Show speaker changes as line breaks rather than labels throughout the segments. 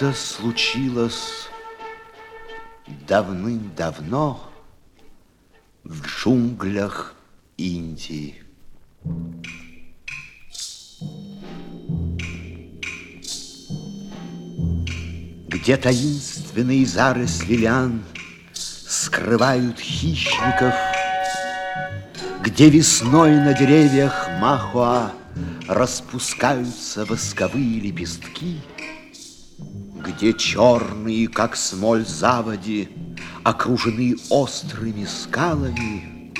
Это случилось давным-давно в джунглях Индии. Где таинственные заросли лян скрывают хищников, Где весной на деревьях махуа распускаются восковые лепестки, Где черные, как смоль заводи, окружены острыми скалами,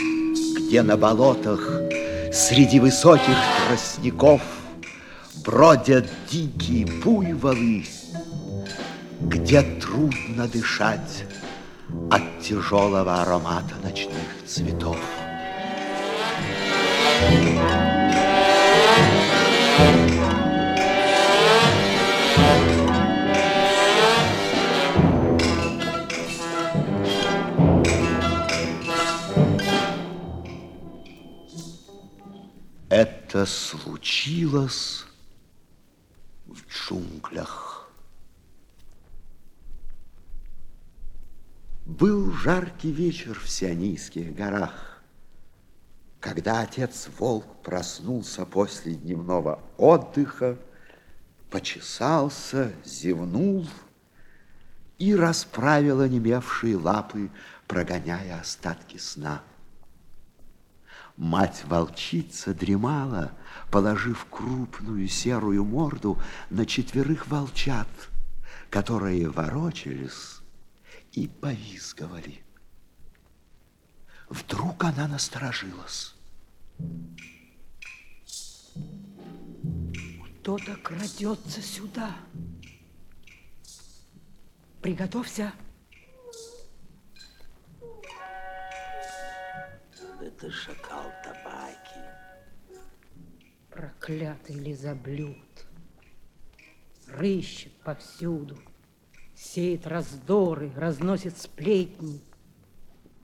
Где на болотах среди высоких тростников Бродят дикие буйволы, Где трудно дышать от тяжелого аромата ночных цветов. Это случилось в джунглях. Был жаркий вечер в Сионийских горах, когда отец-волк проснулся после дневного отдыха, почесался, зевнул и расправил онемевшие лапы, прогоняя остатки сна. Мать-волчица дремала, положив крупную серую морду на четверых волчат, которые ворочались и повизговали. Вдруг она насторожилась.
Кто-то крадется сюда. Приготовься.
Это шакал табаки.
Проклятый лизоблюд. Рыщет повсюду. Сеет раздоры, разносит сплетни.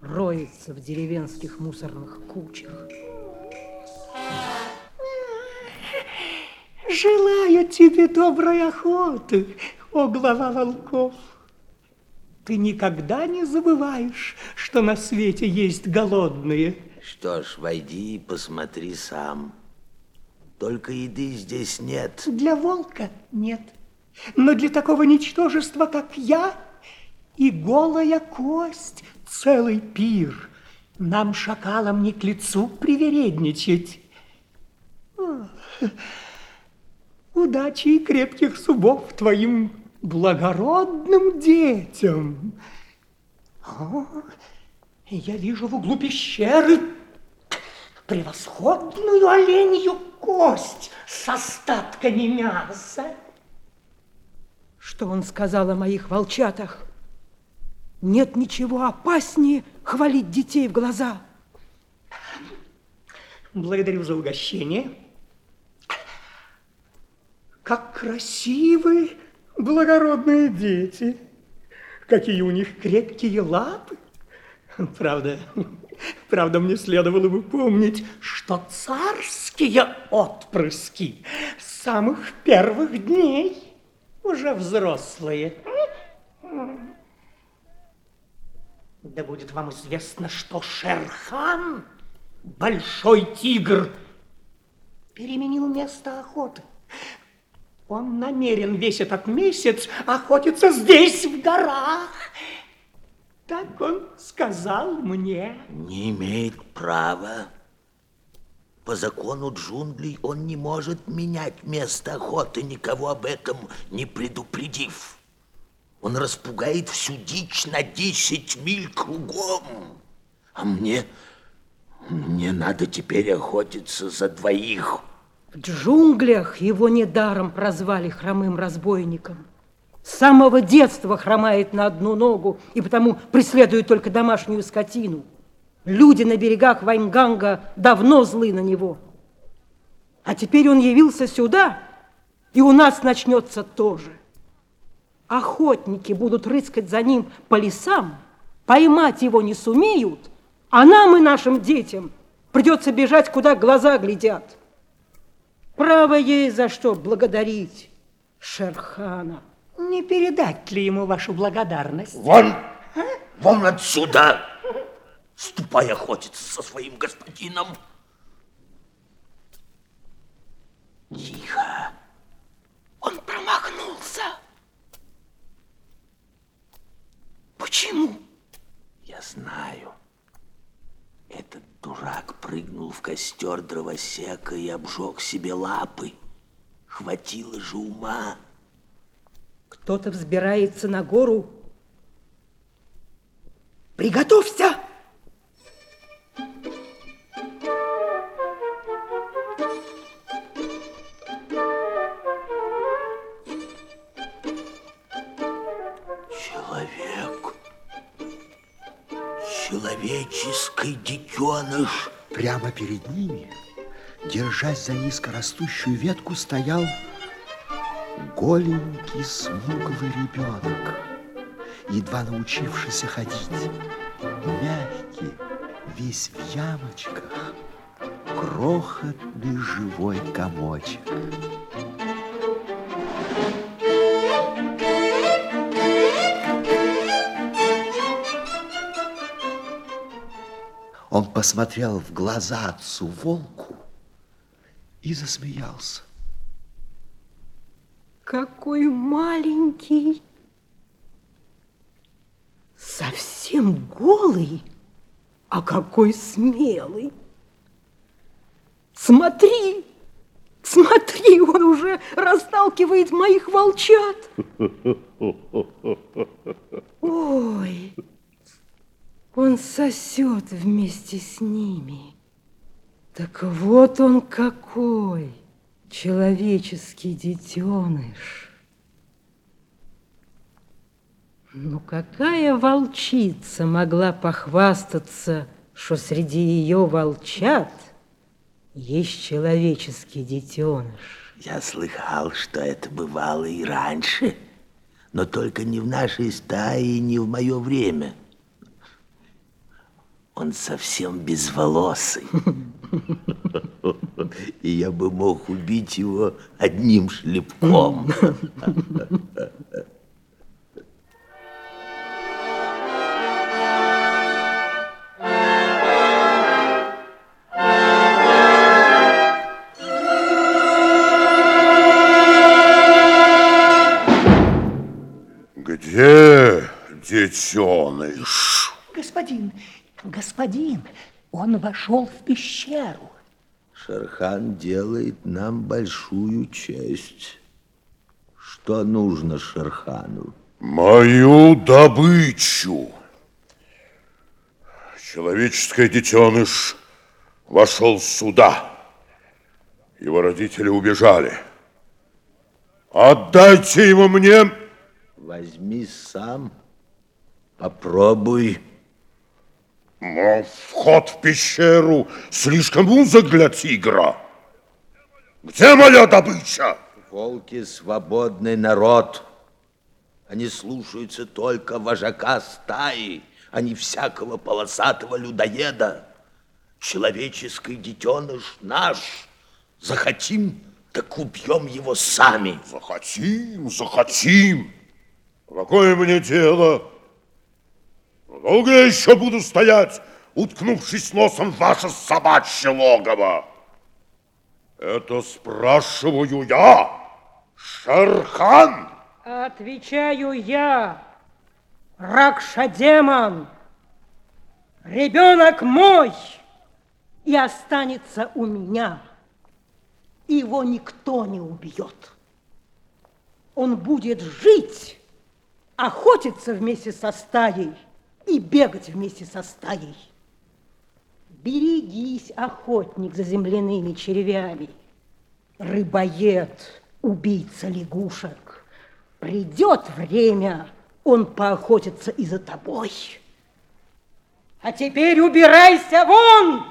Роется в деревенских мусорных кучах.
Желаю тебе доброй охоты, о глава волков. Ты никогда не забываешь, что на свете есть голодные.
Что ж, войди и посмотри сам. Только еды здесь нет.
Для волка нет. Но для такого ничтожества, как я, и голая кость целый пир. Нам, шакалам, не к лицу привередничать. Удачи и крепких зубов твоим благородным детям. О, я вижу в углу пещеры превосходную оленью кость с остатками мяса.
Что он сказал о моих волчатах? Нет ничего опаснее хвалить детей в глаза.
Благодарю за угощение. Как красивые благородные дети. Какие у них крепкие лапы. Правда, правда, мне следовало бы помнить, что царские отпрыски с самых первых дней уже взрослые. Да будет вам известно, что Шерхан, большой тигр, переменил место охоты. Он намерен весь этот месяц охотиться здесь, в горах. Так он сказал мне.
Не имеет права. По закону джунглей он не может менять место охоты, никого об этом не предупредив. Он распугает всю дичь на 10 миль кругом. А мне, мне надо теперь охотиться за двоих.
В джунглях его недаром прозвали хромым разбойником. С самого детства хромает на одну ногу и потому преследует только домашнюю скотину. Люди на берегах Вайнганга давно злы на него. А теперь он явился сюда, и у нас начнется тоже. Охотники будут рыскать за ним по лесам, поймать его не сумеют, а нам и нашим детям придется бежать, куда глаза глядят. Право ей за что благодарить Шерхана.
Не передать ли ему вашу благодарность?
Вон! Вон отсюда! Ступай охотиться со своим господином. Тихо. Он промахнулся.
Почему?
Я знаю. Этот дурак прыгнул в костер дровосека и обжег себе лапы. Хватило же ума.
Кто-то взбирается на гору. Приготовься!
Человек. Человеческий детеныш.
Прямо перед ними, держась за низкорастущую ветку, стоял голенький смуглый ребенок, едва научившийся ходить, мягкий, весь в ямочках, крохотный живой комочек. Он посмотрел в глаза отцу волку и засмеялся.
Какой маленький. Совсем голый, а какой смелый. Смотри, смотри, он уже расталкивает моих волчат. Ой, он сосет вместе с ними. Так вот он какой, человеческий детеныш. Ну, какая волчица могла похвастаться, что среди ее волчат есть человеческий детеныш?
Я слыхал, что это бывало и раньше, но только не в нашей стае и не в мое время. Он совсем безволосый. И я бы мог убить его одним шлепком.
Где детеныш?
Господин, господин, он вошел в пещеру.
Шерхан делает нам большую честь. Что нужно Шерхану?
Мою добычу. Человеческий детеныш вошел сюда. Его родители убежали. Отдайте его мне.
Возьми сам, попробуй.
Но вход в пещеру слишком узок для тигра. Где моя добыча?
Волки свободный народ. Они слушаются только вожака стаи, а не всякого полосатого людоеда. Человеческий детеныш наш. Захотим, так убьем его сами.
Захотим, захотим. Какое мне дело? Долго я еще буду стоять, уткнувшись носом в ваше собачье логово? Это спрашиваю я, Шерхан.
Отвечаю я, Ракша-демон. Ребенок мой и останется у меня. Его никто не убьет. Он будет жить, охотиться вместе со стаей и бегать вместе со стаей. Берегись, охотник за земляными червями, рыбоед, убийца лягушек. Придет время, он поохотится и за тобой. А теперь убирайся вон!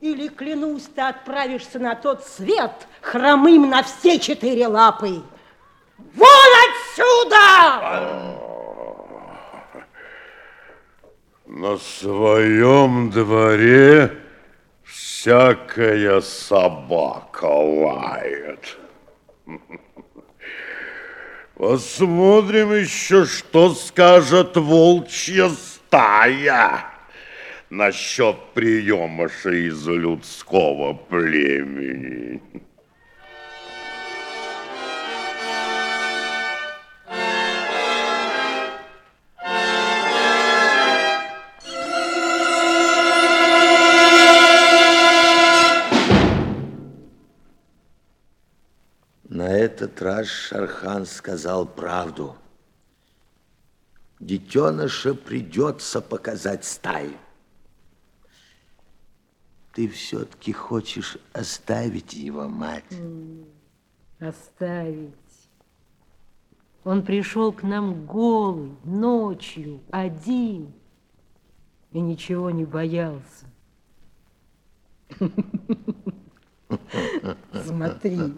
Или, клянусь, ты отправишься на тот свет хромым на все четыре лапы. Вон отсюда!
На своем дворе всякая собака лает.
Посмотрим еще, что скажет волчья стая насчет приемыша из людского племени.
этот раз Шархан сказал правду. Детеныша придется показать стае. Ты все-таки хочешь оставить его, мать?
Оставить. Он пришел к нам голый, ночью, один, и ничего не боялся. Смотри,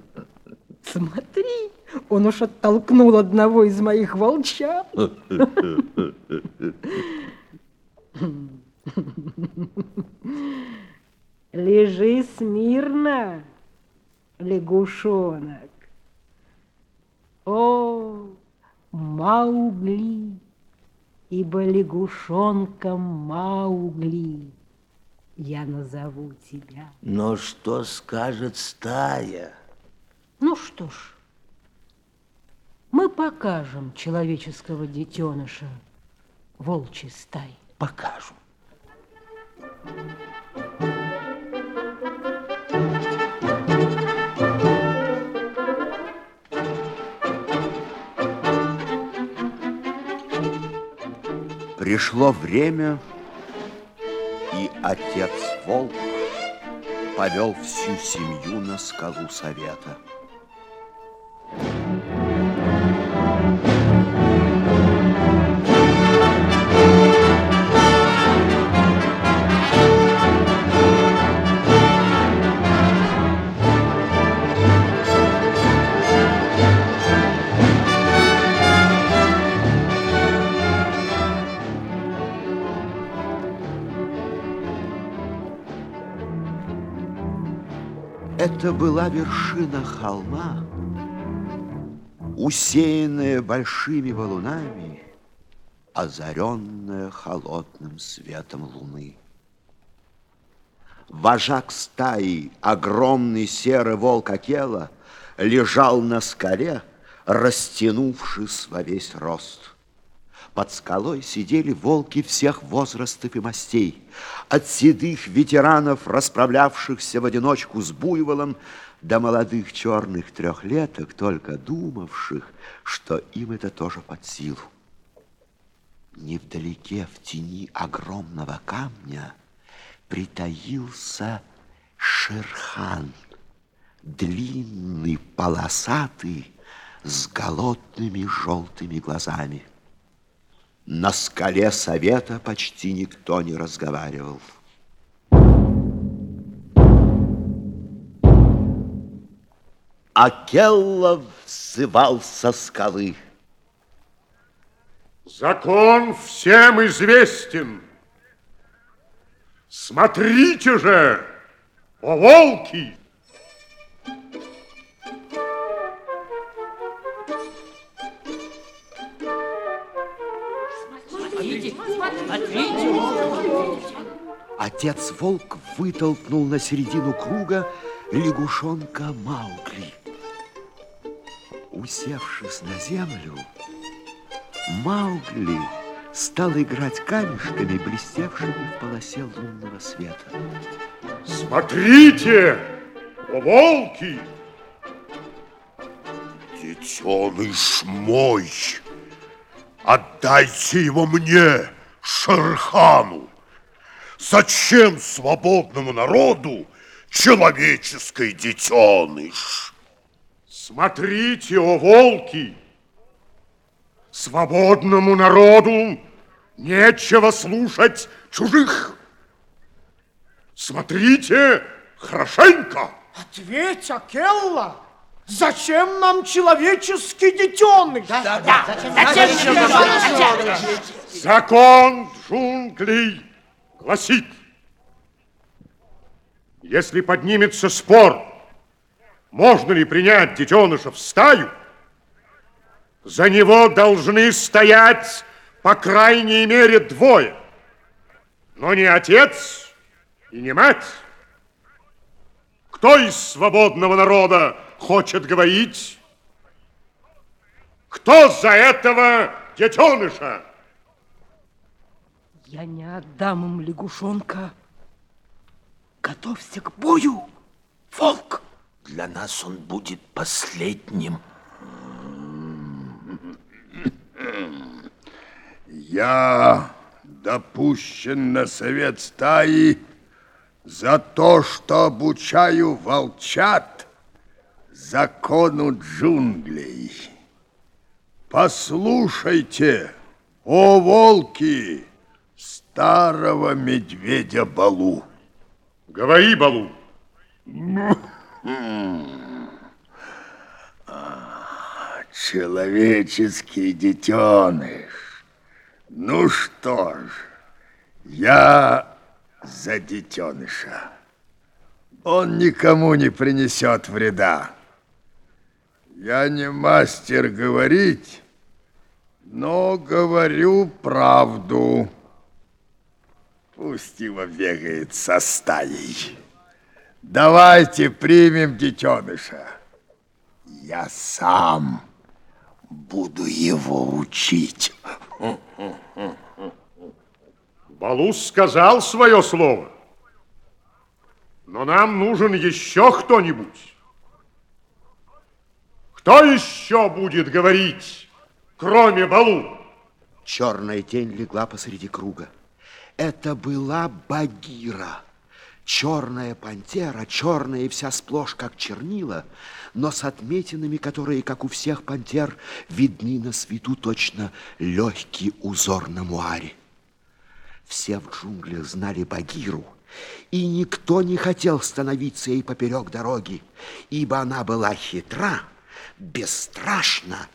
смотри, он уж оттолкнул одного из моих волчат. Лежи смирно, лягушонок. О, Маугли, ибо лягушонком Маугли я назову тебя.
Но что скажет стая?
Ну что ж, мы покажем человеческого детеныша волчьей стаи.
Покажем.
Пришло время, и отец Волк повел всю семью на скалу совета. Это была вершина холма, усеянная большими валунами, озаренная холодным светом луны. Вожак стаи, огромный серый волк Акела, лежал на скале, растянувшись во весь рост. Под скалой сидели волки всех возрастов и мастей. От седых ветеранов, расправлявшихся в одиночку с буйволом, до молодых черных трехлеток, только думавших, что им это тоже под силу. Невдалеке, в тени огромного камня, притаился Шерхан, длинный, полосатый, с голодными желтыми глазами. На скале совета почти никто не разговаривал. Акеллов взывал со скалы.
Закон всем известен. Смотрите же, о волки!
Отец волк вытолкнул на середину круга лягушонка Маугли. Усевшись на землю, Маугли стал играть камешками, блестевшими в полосе лунного света.
Смотрите, о волки! Детеныш мой, отдайте его мне, Шерхану. Зачем свободному народу человеческий детеныш? Смотрите, о волки! Свободному народу нечего слушать чужих. Смотрите хорошенько.
Ответь, Акелла, зачем нам человеческий детеныш?
Закон джунглей гласит, если поднимется спор, можно ли принять детеныша в стаю, За него должны стоять по крайней мере двое. Но не отец и не мать. Кто из свободного народа хочет говорить? Кто за этого детеныша?
Я не отдам им лягушонка. Готовься к бою, волк.
Для нас он будет последним.
Я допущен на совет стаи за то, что обучаю волчат закону джунглей. Послушайте, о волки, старого медведя Балу.
Говори, Балу.
Человеческий детеныш. Ну что ж, я за детеныша. Он никому не принесет вреда. Я не мастер говорить, но говорю правду. Пусть его бегает со стаей. Давайте примем детеныша. Я сам буду его учить.
Балус сказал свое слово. Но нам нужен еще кто-нибудь. Кто еще будет говорить, кроме Балу?
Черная тень легла посреди круга. Это была Багира. Черная пантера, черная и вся сплошь, как чернила, но с отметинами, которые, как у всех пантер, видны на свету точно легкий узор на муаре. Все в джунглях знали Багиру, и никто не хотел становиться ей поперек дороги, ибо она была хитра, бесстрашна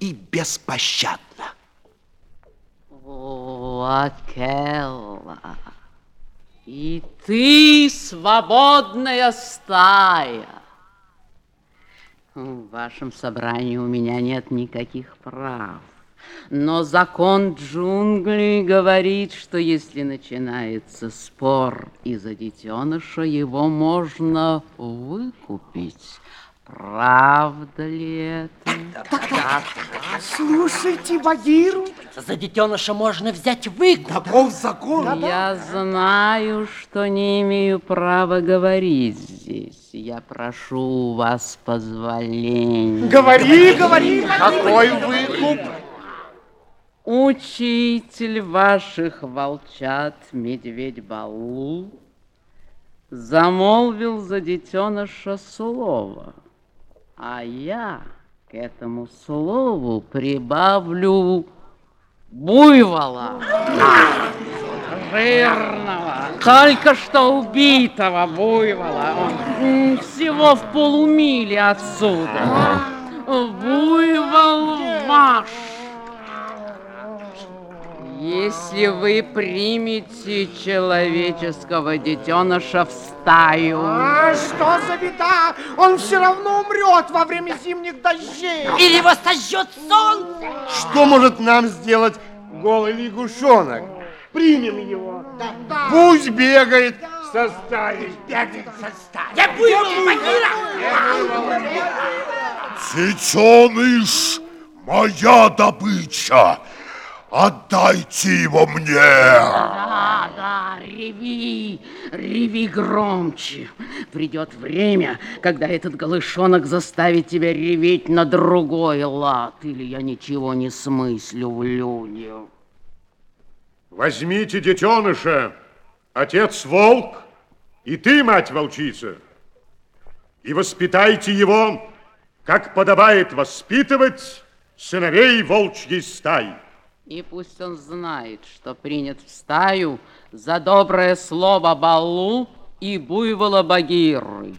и беспощадна.
Акелла, и ты свободная стая. В вашем собрании у меня нет никаких прав. Но закон джунглей говорит, что если начинается спор из-за детеныша, его можно выкупить. Правда ли это?
Слушайте Багиру.
За детеныша можно взять выкуп.
Таков закон.
Я знаю, что не имею права говорить здесь. Я прошу у вас позволения.
Говори, говори.
Какой выкуп?
Учитель ваших волчат, медведь Балу, замолвил за детеныша слово, а я к этому слову прибавлю буйвола. Жирного, только что убитого буйвола, всего в полумиле отсюда. Буйвол ваш. Если вы примете человеческого детеныша в стаю,
А что за беда? Он все равно умрет во время зимних дождей.
Или его сожжет солнце.
Что может нам сделать голый лягушонок? Примем его. Пусть бегает со стаей. Бегает со стаей.
Я буйвол, Багира!
Детеныш, моя добыча. Отдайте его мне.
Да, да, реви, реви громче. Придет время, когда этот голышонок заставит тебя реветь на другой лад, или я ничего не смыслю в людях.
Возьмите детеныша, отец волк, и ты, мать волчица, и воспитайте его, как подобает воспитывать сыновей волчьей стаи.
И пусть он знает, что принят в стаю за доброе слово Балу и буйвола Багиры.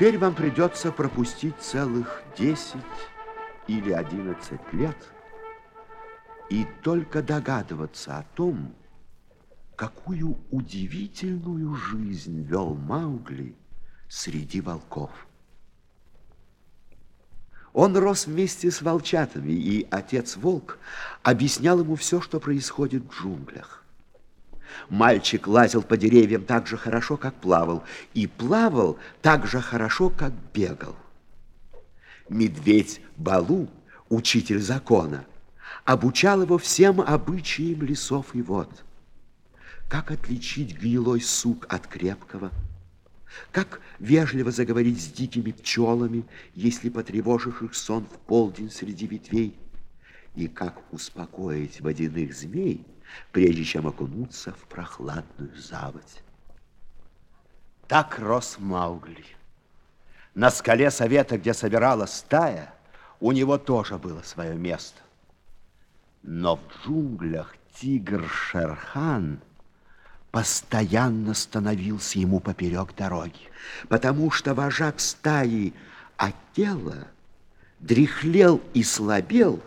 Теперь вам придется пропустить целых 10 или 11 лет и только догадываться о том, какую удивительную жизнь вел Маугли среди волков. Он рос вместе с волчатами, и отец-волк объяснял ему все, что происходит в джунглях. Мальчик лазил по деревьям так же хорошо, как плавал, и плавал так же хорошо, как бегал. Медведь Балу, учитель закона, обучал его всем обычаям лесов и вод. Как отличить гнилой сук от крепкого – как вежливо заговорить с дикими пчелами, если потревожишь их сон в полдень среди ветвей? И как успокоить водяных змей, прежде чем окунуться в прохладную заводь? Так рос Маугли. На скале совета, где собиралась стая, у него тоже было свое место. Но в джунглях тигр Шерхан – постоянно становился ему поперек дороги, потому что вожак стаи Акела дряхлел и слабел,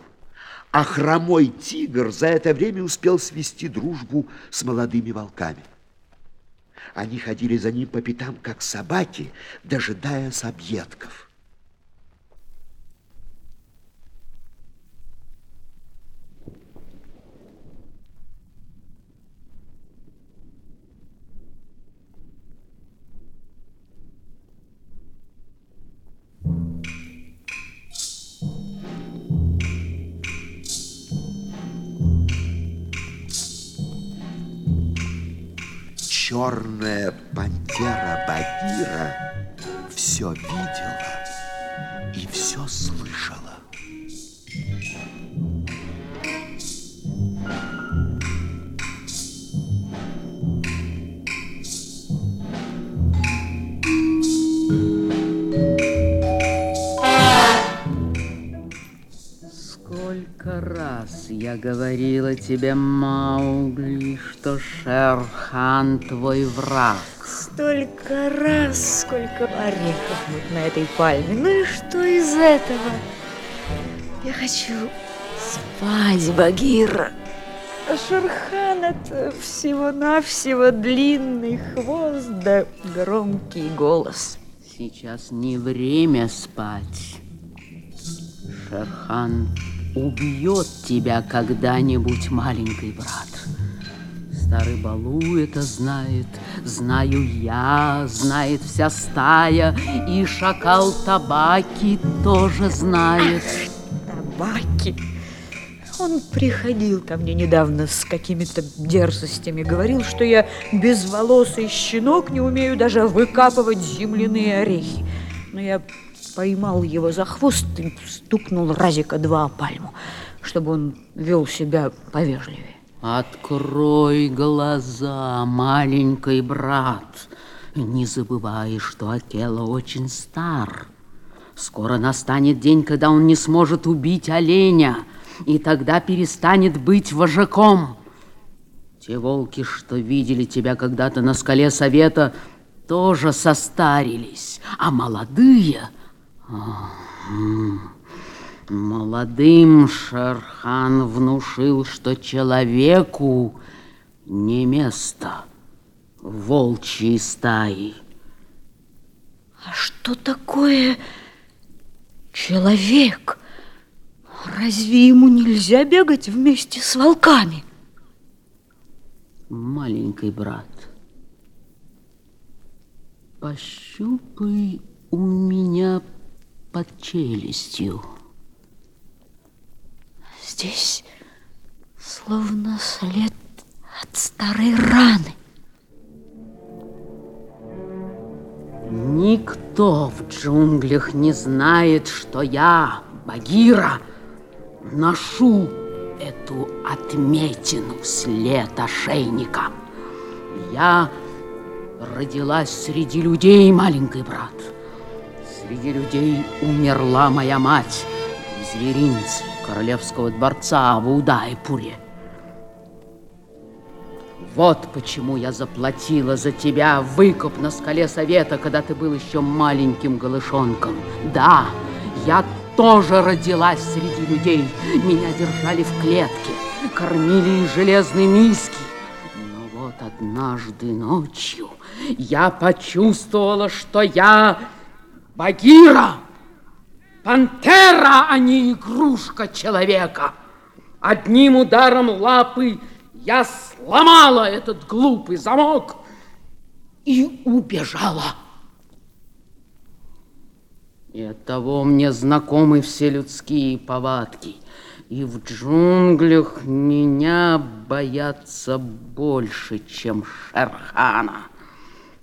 а хромой тигр за это время успел свести дружбу с молодыми волками. Они ходили за ним по пятам, как собаки, дожидаясь объедков. Черная пантера Багира все видела
Сколько раз я говорила тебе, Маугли, что Шерхан твой враг.
Столько раз, сколько орехов вот на этой пальме. Ну и что из этого? Я хочу спать, Багира. А Шерхан это всего-навсего длинный хвост да громкий голос.
Сейчас не время спать. Шерхан убьет тебя когда-нибудь, маленький брат. Старый Балу это знает, знаю я, знает вся стая, и шакал Табаки тоже знает.
Табаки? Он приходил ко мне недавно с какими-то дерзостями, говорил, что я безволосый щенок, не умею даже выкапывать земляные орехи. Но я поймал его за хвост и стукнул разика два о пальму, чтобы он вел себя повежливее.
Открой глаза, маленький брат. Не забывай, что Акела очень стар. Скоро настанет день, когда он не сможет убить оленя, и тогда перестанет быть вожаком. Те волки, что видели тебя когда-то на скале совета, тоже состарились, а молодые Молодым Шерхан внушил, что человеку не место в волчьей стаи.
А что такое человек? Разве ему нельзя бегать вместе с волками?
Маленький брат, пощупай у меня под челюстью.
Здесь словно след от старой раны.
Никто в джунглях не знает, что я, Багира, ношу эту отметину след ошейника. Я родилась среди людей, маленький брат. Среди людей умерла моя мать в зверинце королевского дворца в Удайпуре. Вот почему я заплатила за тебя выкуп на скале совета, когда ты был еще маленьким голышонком. Да, я тоже родилась среди людей. Меня держали в клетке, кормили из железной миски. Но вот однажды ночью я почувствовала, что я Багира, пантера, а не игрушка человека. Одним ударом лапы я сломала этот глупый замок и убежала. И от того мне знакомы все людские повадки. И в джунглях меня боятся больше, чем Шерхана.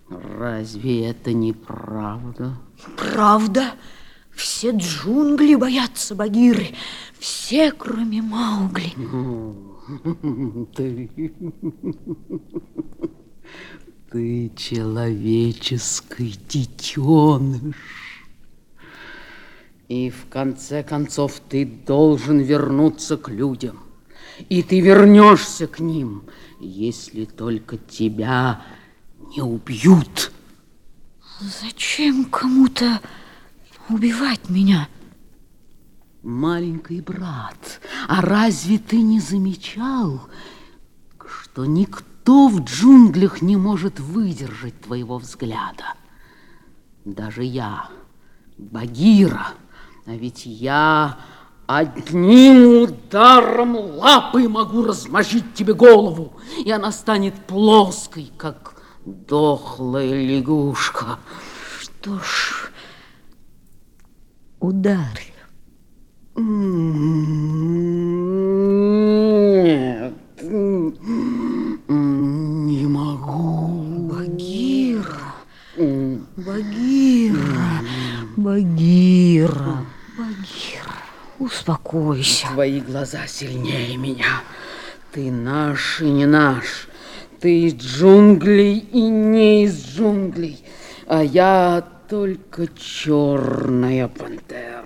Разве это не правда?
Правда? Все джунгли боятся Багиры. Все, кроме Маугли.
Ты... Ты человеческий детеныш. И в конце концов ты должен вернуться к людям. И ты вернешься к ним, если только тебя не убьют.
Зачем кому-то убивать меня?
Маленький брат, а разве ты не замечал, что никто в джунглях не может выдержать твоего взгляда? Даже я, Багира, а ведь я одним ударом лапы могу размажить тебе голову, и она станет плоской, как дохлая лягушка.
Что ж, ударь.
Нет, не могу.
Багира, Багира, Багира, Багира, успокойся.
Твои глаза сильнее меня. Ты наш и не наш. Ты из джунглей и не из джунглей. А я только черная пантера.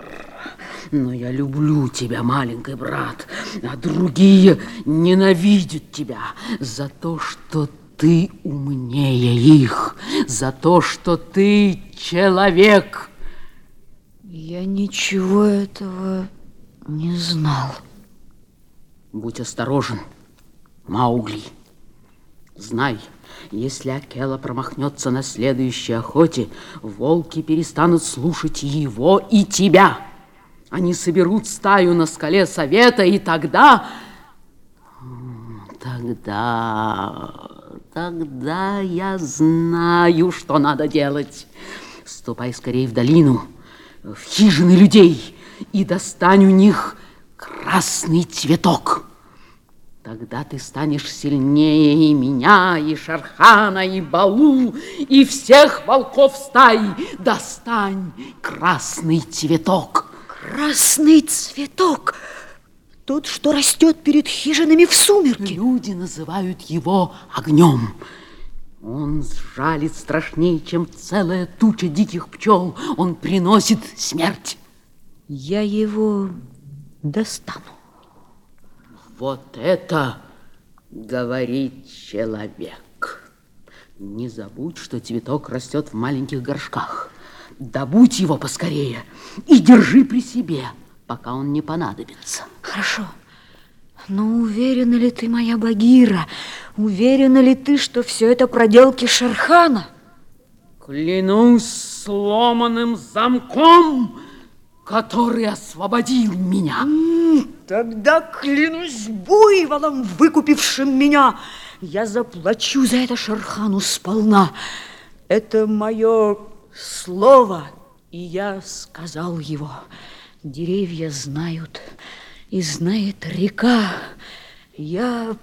Но я люблю тебя, маленький брат, а другие ненавидят тебя за то, что ты умнее их, за то, что ты человек.
Я ничего этого не знал.
Будь осторожен, Маугли. Знай, если Акела промахнется на следующей охоте, волки перестанут слушать его и тебя. Они соберут стаю на скале совета, и тогда... Тогда... Тогда я знаю, что надо делать. Ступай скорее в долину, в хижины людей, и достань у них красный цветок. Тогда ты станешь сильнее и меня, и Шархана, и Балу, и всех волков стаи. Достань красный цветок.
Красный цветок. Тот, что растет перед хижинами в сумерки.
Люди называют его огнем. Он сжалит страшнее, чем целая туча диких пчел. Он приносит смерть.
Я его достану.
Вот это говорит человек. Не забудь, что цветок растет в маленьких горшках. Добудь его поскорее и держи при себе, пока он не понадобится.
Хорошо. Но уверена ли ты, моя Багира, уверена ли ты, что все это проделки Шерхана?
Клянусь сломанным замком, который освободил меня.
Тогда клянусь буйволом, выкупившим меня. Я заплачу за это Шерхану сполна. Это мое слово, и я сказал его. Деревья знают, и знает река. Я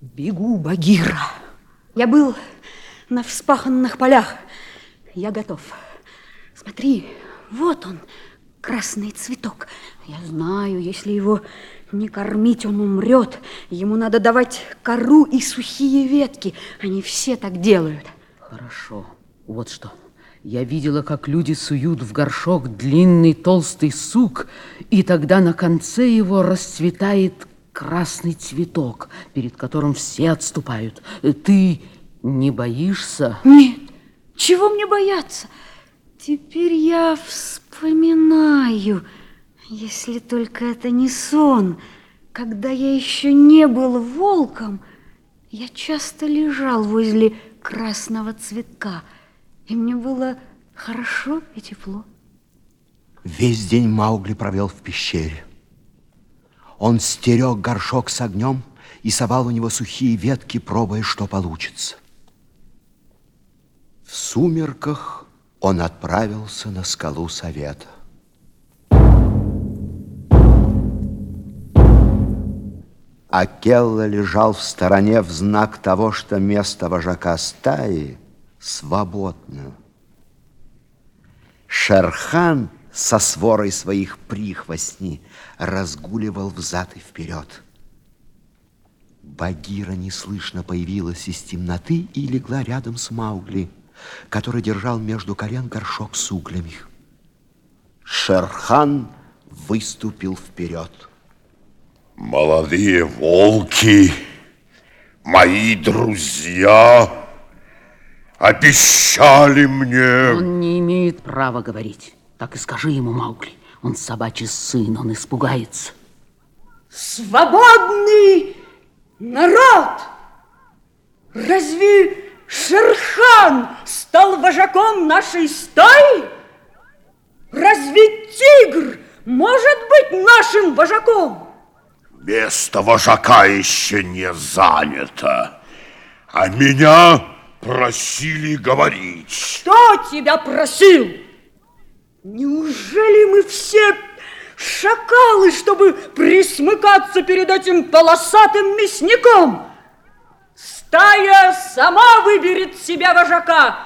бегу, Багира. Я был на вспаханных полях. Я готов. Смотри, вот он, красный цветок. Я знаю, если его не кормить, он умрет. Ему надо давать кору и сухие ветки. Они все так делают.
Хорошо. Вот что. Я видела, как люди суют в горшок длинный толстый сук, и тогда на конце его расцветает красный цветок, перед которым все отступают. Ты не боишься?
Нет, чего мне бояться? Теперь я вспоминаю, если только это не сон, когда я еще не был волком, я часто лежал возле красного цветка, и мне было хорошо и тепло.
Весь день Маугли провел в пещере. Он стерег горшок с огнем и совал у него сухие ветки, пробуя, что получится. В сумерках он отправился на скалу совета. А лежал в стороне в знак того, что место вожака стаи свободно. Шерхан со сворой своих прихвостней разгуливал взад и вперед. Багира неслышно появилась из темноты и легла рядом с Маугли, который держал между колен горшок с углями. Шерхан выступил вперед.
Молодые волки, мои друзья, обещали мне...
Он не имеет права говорить. Так и скажи ему, Маугли. Он собачий сын, он испугается.
Свободный народ! Разве Шерхан стал вожаком нашей стаи? Разве тигр может быть нашим вожаком?
Место вожака еще не занято, а меня просили говорить.
Кто тебя просил? Неужели мы все шакалы, чтобы присмыкаться перед этим полосатым мясником? Стая сама выберет себя вожака.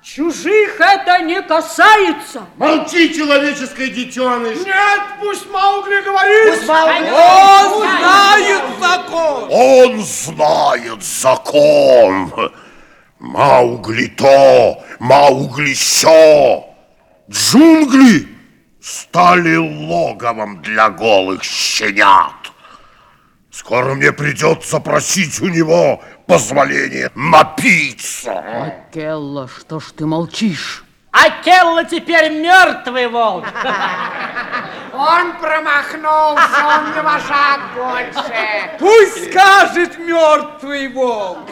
Чужих это не касается.
Молчи, человеческое детеныш.
Нет, пусть Маугли говорит.
Пусть Маугли
Он знает закон.
Он знает закон. Маугли то, Маугли сё. Джунгли стали логовом для голых щенят. Скоро мне придется просить у него позволения напиться.
Акелла, что ж ты молчишь?
Акелла теперь мертвый волк.
Он промахнулся, он не вожак больше.
Пусть скажет мертвый волк.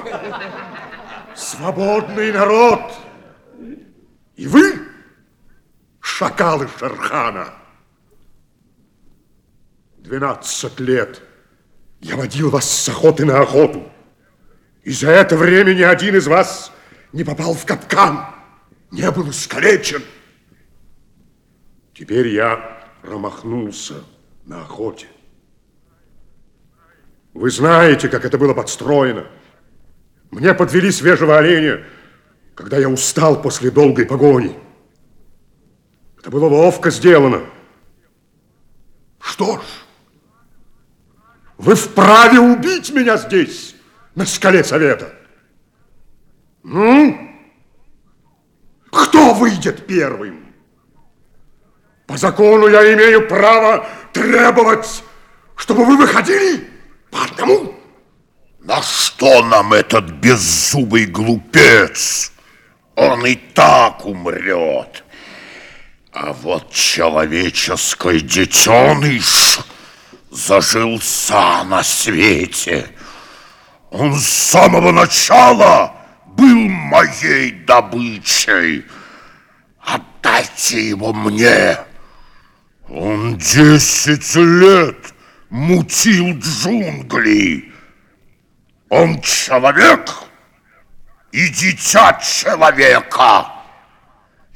Свободный народ. И вы, шакалы Шерхана. Двенадцать лет я водил вас с охоты на охоту. И за это время ни один из вас не попал в капкан, не был искалечен. Теперь я промахнулся на охоте. Вы знаете, как это было подстроено. Мне подвели свежего оленя, когда я устал после долгой погони. Это было ловко сделано. Что ж, вы вправе убить меня здесь, на скале совета. Ну, кто выйдет первым? По закону я имею право требовать, чтобы вы выходили по одному.
На что нам этот беззубый глупец? Он и так умрет. А вот человеческий детеныш зажился на свете. Он с самого начала был моей добычей. Отдайте его мне. Он десять лет мутил джунгли. Он человек и дитя человека.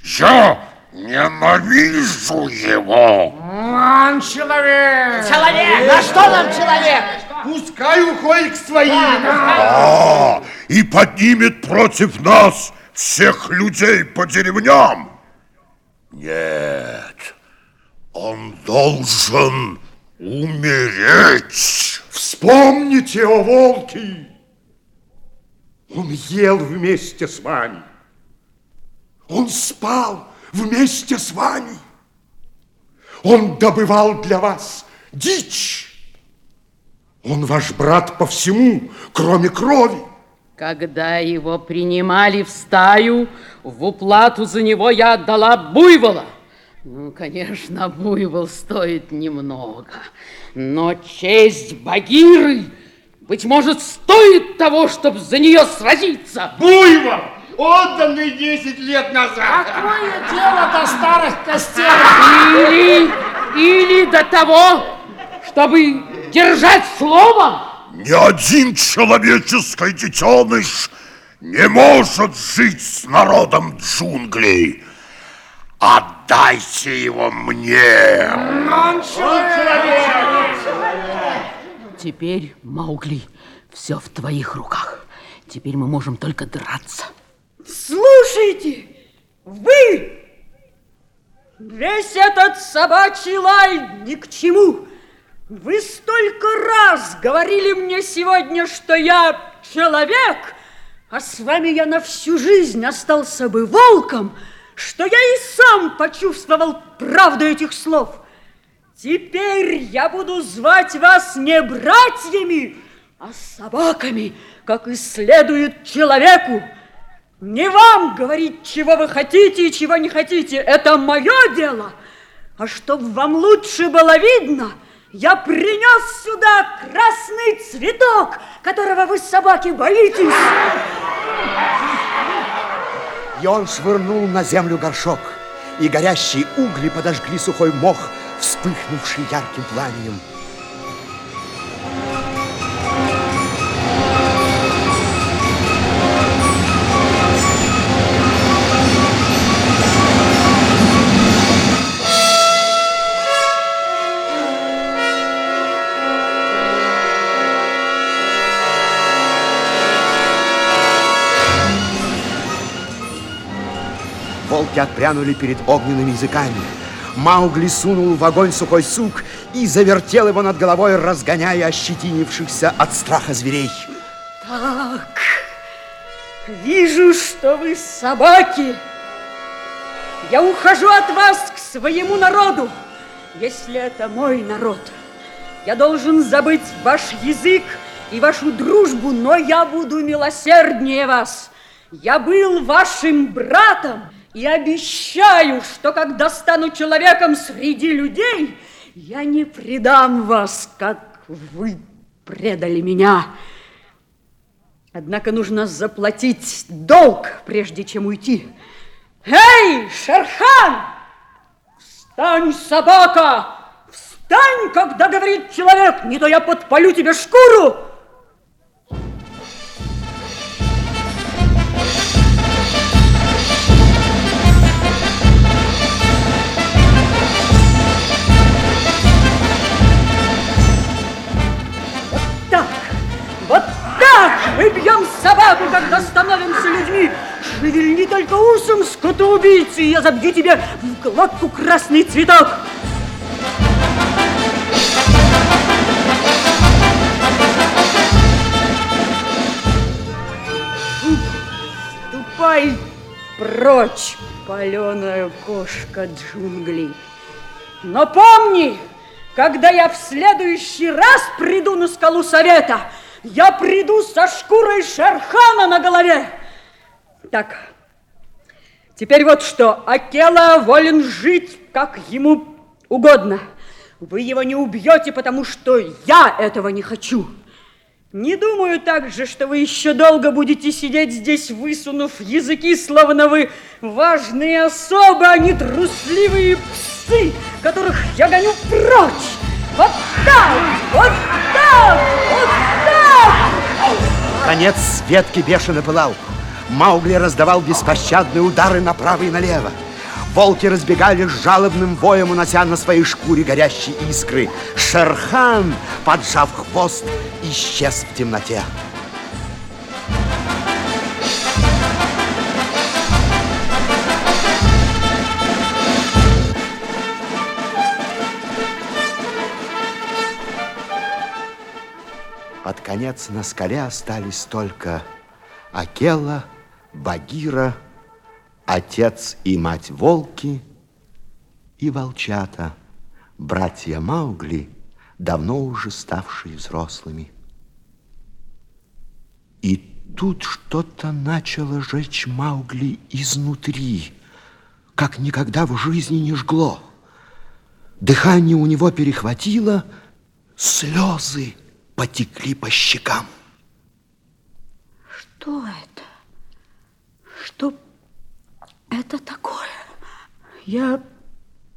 Я ненавижу его.
Он человек.
Человек! На что нам человек?
Пускай уходит к своим.
А, и поднимет против нас всех людей по деревням. Нет, он должен умереть.
Вспомните, о волки! Он ел вместе с вами. Он спал вместе с вами. Он добывал для вас дичь. Он ваш брат по всему, кроме крови.
Когда его принимали в стаю, в уплату за него я отдала буйвола. Ну, конечно, буйвол стоит немного, но честь Багиры, быть может, стоит того, чтобы за нее сразиться.
Буйвол! Отданный 10 лет назад.
Какое дело до старых костей?
Или, или до того, чтобы держать слово.
Ни один человеческий детеныш не может жить с народом джунглей. Отдайте его мне.
Он человек.
Теперь, Маугли, все в твоих руках. Теперь мы можем только драться.
Слушайте, вы! Весь этот собачий лай ни к чему. Вы столько раз говорили мне сегодня, что я человек, а с вами я на всю жизнь остался бы волком, что я и сам почувствовал правду этих слов. Теперь я буду звать вас не братьями, а собаками, как и следует человеку. Не вам говорить, чего вы хотите и чего не хотите. Это мое дело. А чтобы вам лучше было видно, я принес сюда красный цветок, которого вы, собаки, боитесь.
И он швырнул на землю горшок, и горящие угли подожгли сухой мох, вспыхнувший ярким пламенем. Волки отпрянули перед огненными языками. Маугли сунул в огонь сухой сук и завертел его над головой, разгоняя ощетинившихся от страха зверей.
Так, вижу, что вы собаки. Я ухожу от вас к своему народу, если это мой народ. Я должен забыть ваш язык и вашу дружбу, но я буду милосерднее вас. Я был вашим братом и обещаю, что когда стану человеком среди людей, я не предам вас, как вы предали меня. Однако нужно заплатить долг, прежде чем уйти. Эй, Шерхан! Встань, собака! Встань, когда говорит человек, не то я подпалю тебе шкуру! Мы бьем собаку, когда становимся людьми. Шевельни только усом, скотоубийцы, и я забью тебе в глотку красный цветок. Ступай прочь, паленая кошка джунглей. Но помни, когда я в следующий раз приду на скалу совета, я приду со шкурой Шерхана на голове. Так, теперь вот что. Акела волен жить, как ему угодно. Вы его не убьете, потому что я этого не хочу. Не думаю также, что вы еще долго будете сидеть здесь, высунув языки, словно вы важные особы, а не трусливые псы, которых я гоню прочь. Вот так, вот так, вот так!
Конец ветки бешено пылал. Маугли раздавал беспощадные удары направо и налево. Волки разбегались жалобным воем, унося на своей шкуре горящие искры. Шерхан, поджав хвост, исчез в темноте. Под конец на скале остались только Акела, Багира, отец и мать волки и волчата, братья Маугли, давно уже ставшие взрослыми. И тут что-то начало жечь Маугли изнутри, как никогда в жизни не жгло. Дыхание у него перехватило, слезы потекли по щекам.
Что это? Что это такое? Я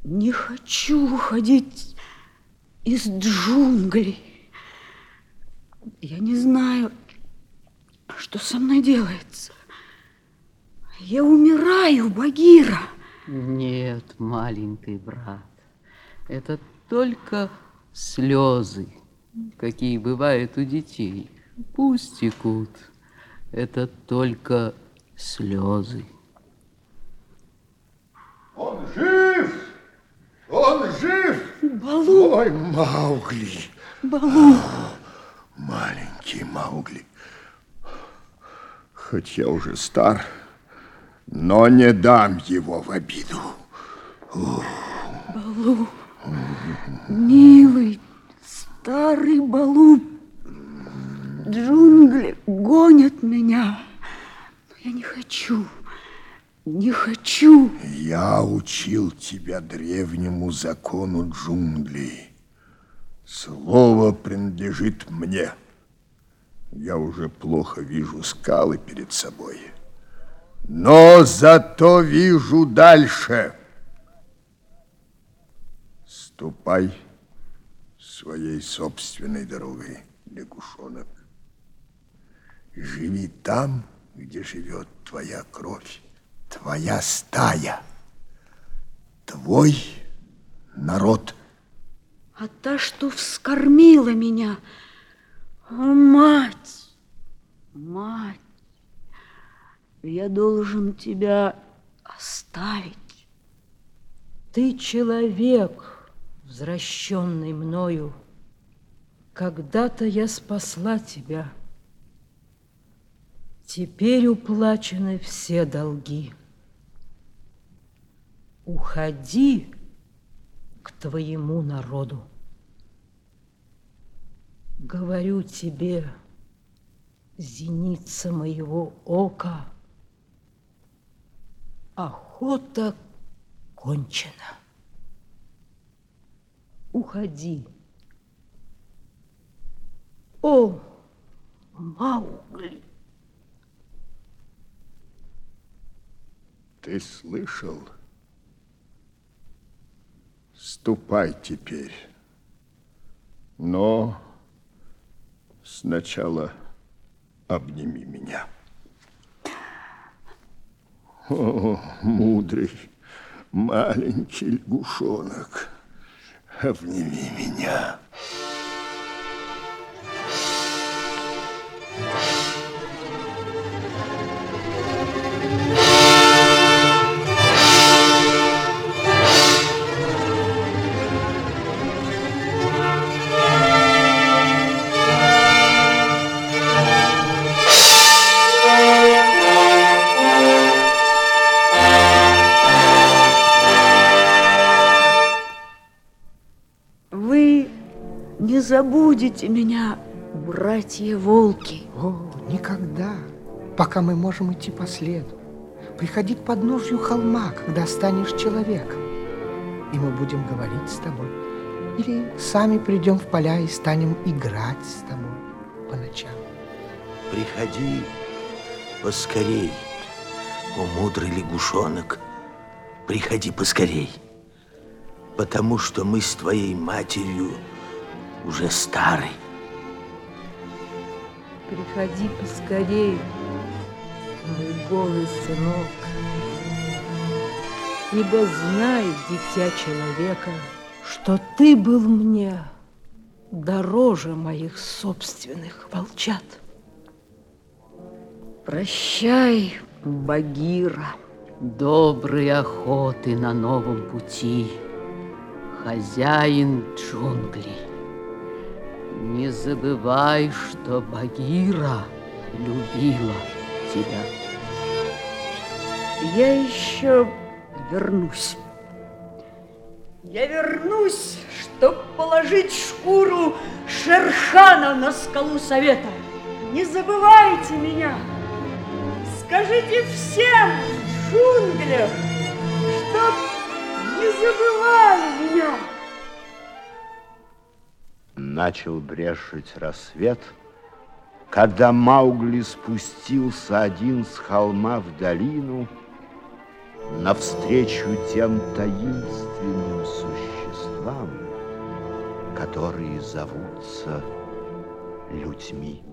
не хочу уходить из джунглей. Я не знаю, что со мной делается. Я умираю, Багира.
Нет, маленький брат, это только слезы, какие бывают у детей. Пусть текут. Это только слезы.
Он жив! Он жив!
Балу!
Ой, Маугли!
Балу!
Маленький Маугли. Хоть я уже стар, но не дам его в обиду.
Балу, милый, старый Балу, джунгли гонят меня. Но я не хочу, не хочу.
Я учил тебя древнему закону джунглей. Слово принадлежит мне. Я уже плохо вижу скалы перед собой. Но зато вижу дальше. Ступай своей собственной дорогой, лягушонок. Живи там, где живет твоя кровь, твоя стая, твой народ.
А та, что вскормила меня, о, мать, мать, я должен тебя оставить.
Ты человек, возвращенный мною. Когда-то я спасла тебя. Теперь уплачены все долги. Уходи к твоему народу. Говорю тебе, зеница моего ока, охота кончена. Уходи. О, Маугли!
Ты слышал? Ступай теперь. Но сначала обними меня. О, мудрый, маленький лягушонок, обними меня.
Забудете меня, братья-волки.
О, никогда, пока мы можем идти по следу. Приходи к подножью холма, когда станешь человеком, и мы будем говорить с тобой. Или сами придем в поля и станем играть с тобой по ночам.
Приходи поскорей, о мудрый лягушонок, приходи поскорей, потому что мы с твоей матерью уже стары.
Приходи поскорей, мой голый сынок, ибо знай, дитя человека, что ты был мне дороже моих собственных волчат.
Прощай, Багира.
Доброй охоты на новом пути, хозяин джунглей. Не забывай, что Багира любила тебя.
Я еще вернусь.
Я вернусь, чтоб положить шкуру Шерхана на скалу совета. Не забывайте меня. Скажите всем в джунглях, чтоб не забывали меня.
Начал брешить рассвет, когда Маугли спустился один с холма в долину навстречу тем таинственным существам, которые зовутся людьми.